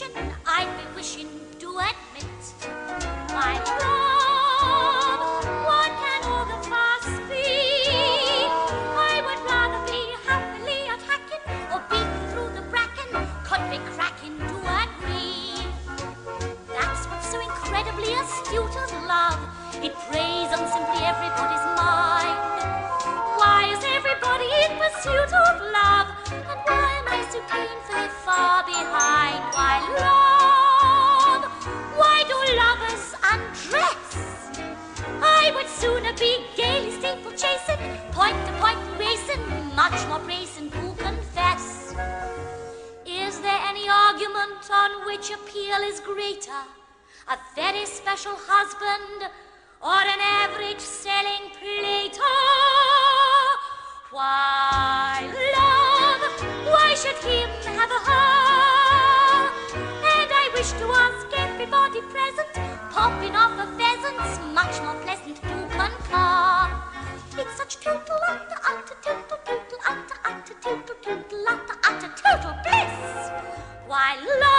suspicion I'd be wishing to admit. My love, what can all the fuss be? I would rather be happily attacking or beating through the bracken, could be cracking to agree. That's what's so incredibly astute of love. It preys on simply everybody's mind. Why is everybody in pursuit of love? And why am I so painfully far behind? Why much more and who confess. Is there any argument on which appeal is greater? A very special husband or an average selling plater? Why, love, why should him have a her? And I wish to ask everybody present, popping off a pheasant's much more pleasant to concur. It's such total utter utter Why, love.